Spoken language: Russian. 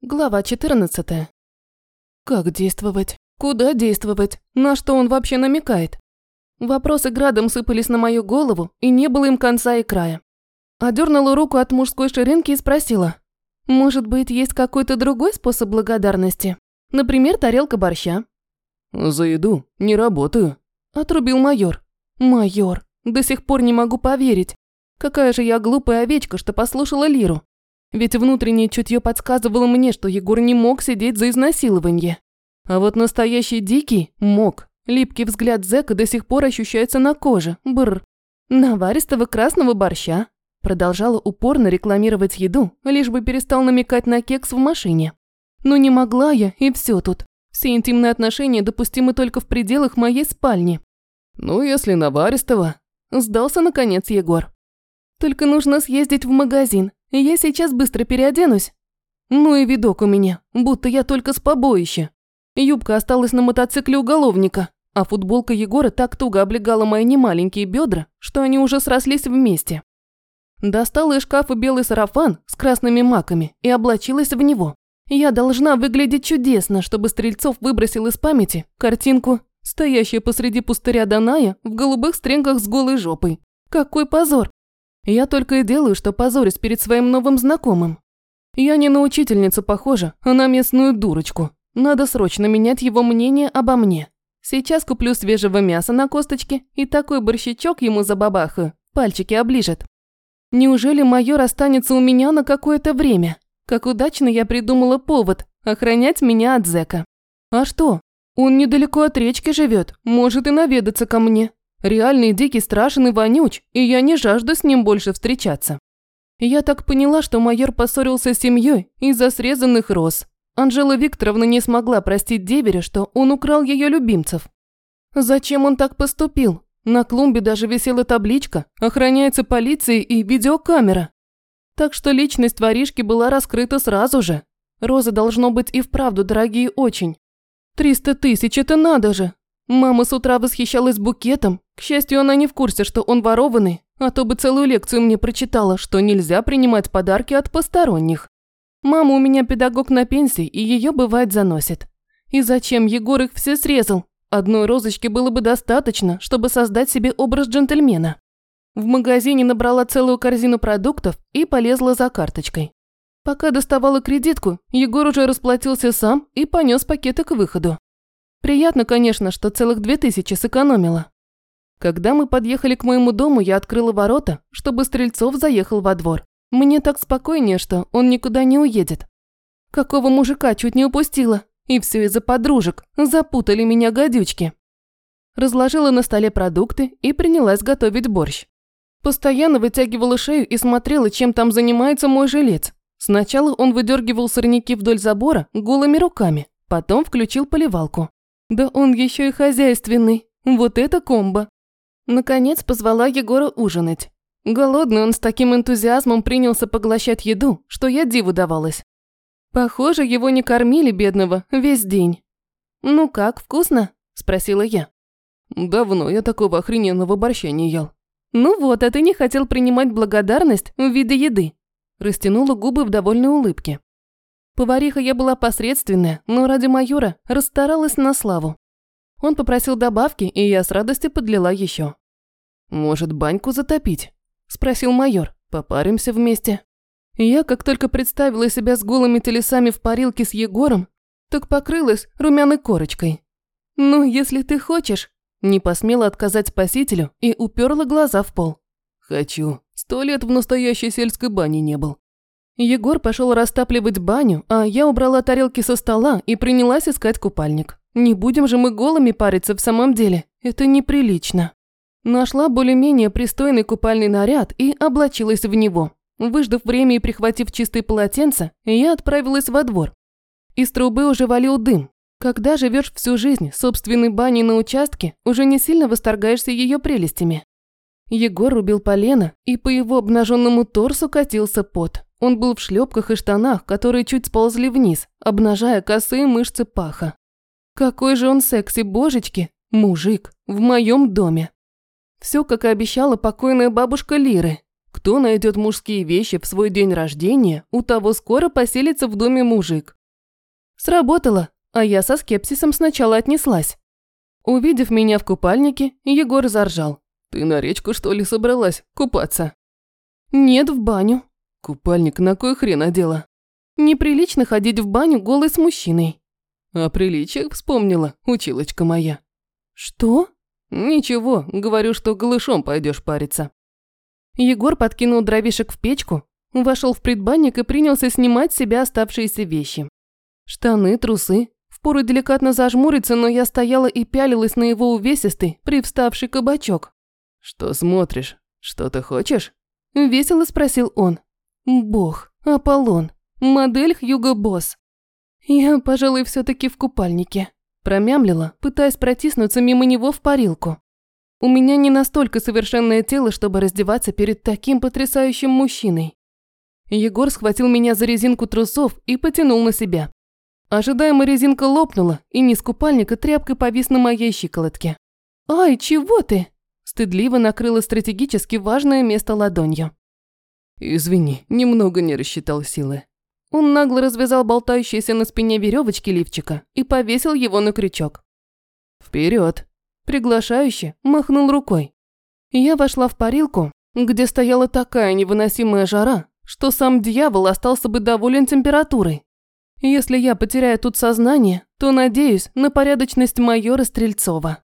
Глава 14. Как действовать? Куда действовать? На что он вообще намекает? Вопросы градом сыпались на мою голову, и не было им конца и края. Одернула руку от мужской ширинки и спросила. «Может быть, есть какой-то другой способ благодарности? Например, тарелка борща?» «За еду не работаю», – отрубил майор. «Майор, до сих пор не могу поверить. Какая же я глупая овечка, что послушала Лиру. Ведь внутреннее чутье подсказывало мне, что Егор не мог сидеть за изнасилование. А вот настоящий дикий мог. Липкий взгляд зэка до сих пор ощущается на коже. Бррр. Наваристого красного борща. Продолжала упорно рекламировать еду, лишь бы перестал намекать на кекс в машине. Но не могла я, и все тут. Все интимные отношения допустимы только в пределах моей спальни. «Ну, если наваристого...» Сдался, наконец, Егор. «Только нужно съездить в магазин, я сейчас быстро переоденусь. Ну и видок у меня, будто я только с побоища. Юбка осталась на мотоцикле уголовника, а футболка Егора так туго облегала мои немаленькие бедра, что они уже срослись вместе. Достала из шкафа белый сарафан с красными маками и облачилась в него. Я должна выглядеть чудесно, чтобы Стрельцов выбросил из памяти картинку, стоящая посреди пустыря Даная в голубых стренках с голой жопой. Какой позор! Я только и делаю, что позорюсь перед своим новым знакомым. Я не на учительницу похожа, а на местную дурочку. Надо срочно менять его мнение обо мне. Сейчас куплю свежего мяса на косточке и такой борщичок ему забабахаю, пальчики оближет. Неужели майор останется у меня на какое-то время? Как удачно я придумала повод – охранять меня от зэка. А что? Он недалеко от речки живет, может и наведаться ко мне. Реальный дикий страшен и вонюч, и я не жажду с ним больше встречаться. Я так поняла, что майор поссорился с семьей из-за срезанных роз. Анжела Викторовна не смогла простить деверя, что он украл ее любимцев. Зачем он так поступил? На клумбе даже висела табличка «Охраняется полицией и видеокамера». Так что личность воришки была раскрыта сразу же. Розы должно быть и вправду дорогие очень. Триста тысяч, это надо же! Мама с утра восхищалась букетом. К счастью, она не в курсе, что он ворованный, а то бы целую лекцию мне прочитала, что нельзя принимать подарки от посторонних. Мама у меня педагог на пенсии, и ее бывает заносит. И зачем Егор их все срезал? Одной розочки было бы достаточно, чтобы создать себе образ джентльмена. В магазине набрала целую корзину продуктов и полезла за карточкой. Пока доставала кредитку, Егор уже расплатился сам и понес пакеты к выходу. Приятно, конечно, что целых две тысячи сэкономила. Когда мы подъехали к моему дому, я открыла ворота, чтобы Стрельцов заехал во двор. Мне так спокойнее, что он никуда не уедет. Какого мужика чуть не упустила. И все из-за подружек. Запутали меня гадючки. Разложила на столе продукты и принялась готовить борщ. Постоянно вытягивала шею и смотрела, чем там занимается мой жилец. Сначала он выдергивал сорняки вдоль забора голыми руками, потом включил поливалку. Да он еще и хозяйственный. Вот это комбо. Наконец позвала Егора ужинать. Голодный он с таким энтузиазмом принялся поглощать еду, что я диву давалась. Похоже, его не кормили, бедного, весь день. «Ну как, вкусно?» – спросила я. «Давно я такого охрененного борща не ел». «Ну вот, а ты не хотел принимать благодарность в виде еды». Растянула губы в довольной улыбке. Повариха я была посредственная, но ради майора расстаралась на славу. Он попросил добавки, и я с радостью подлила еще. «Может, баньку затопить?» – спросил майор. «Попаримся вместе». Я, как только представила себя с голыми телесами в парилке с Егором, так покрылась румяной корочкой. «Ну, если ты хочешь», – не посмела отказать спасителю и уперла глаза в пол. «Хочу. Сто лет в настоящей сельской бане не был». Егор пошел растапливать баню, а я убрала тарелки со стола и принялась искать купальник. Не будем же мы голыми париться в самом деле, это неприлично. Нашла более-менее пристойный купальный наряд и облачилась в него. Выждав время и прихватив чистые полотенца, я отправилась во двор. Из трубы уже валил дым. Когда живешь всю жизнь собственной баней на участке, уже не сильно восторгаешься ее прелестями. Егор рубил полено, и по его обнаженному торсу катился пот. Он был в шлепках и штанах, которые чуть сползли вниз, обнажая косые мышцы паха. Какой же он секси, божечки, мужик, в моем доме. Все, как и обещала покойная бабушка Лиры. Кто найдет мужские вещи в свой день рождения, у того скоро поселится в доме мужик. Сработало, а я со скепсисом сначала отнеслась. Увидев меня в купальнике, Егор заржал. «Ты на речку, что ли, собралась купаться?» «Нет, в баню». «Купальник на кой хрен одела?» «Неприлично ходить в баню голой с мужчиной». «О приличиях вспомнила, училочка моя». «Что?» «Ничего, говорю, что голышом пойдешь париться». Егор подкинул дровишек в печку, вошел в предбанник и принялся снимать с себя оставшиеся вещи. Штаны, трусы. Впору деликатно зажмуриться, но я стояла и пялилась на его увесистый, привставший кабачок. «Что смотришь? Что ты хочешь?» Весело спросил он. «Бог, Аполлон, модель Хьюго Босс». Я, пожалуй, все таки в купальнике. Промямлила, пытаясь протиснуться мимо него в парилку. У меня не настолько совершенное тело, чтобы раздеваться перед таким потрясающим мужчиной. Егор схватил меня за резинку трусов и потянул на себя. Ожидаемо резинка лопнула, и низ купальника тряпкой повис на моей щиколотке. «Ай, чего ты?» Стыдливо накрыла стратегически важное место ладонью. «Извини, немного не рассчитал силы». Он нагло развязал болтающиеся на спине веревочки лифчика и повесил его на крючок. Вперед! Приглашающе махнул рукой. Я вошла в парилку, где стояла такая невыносимая жара, что сам дьявол остался бы доволен температурой. Если я потеряю тут сознание, то надеюсь на порядочность майора Стрельцова.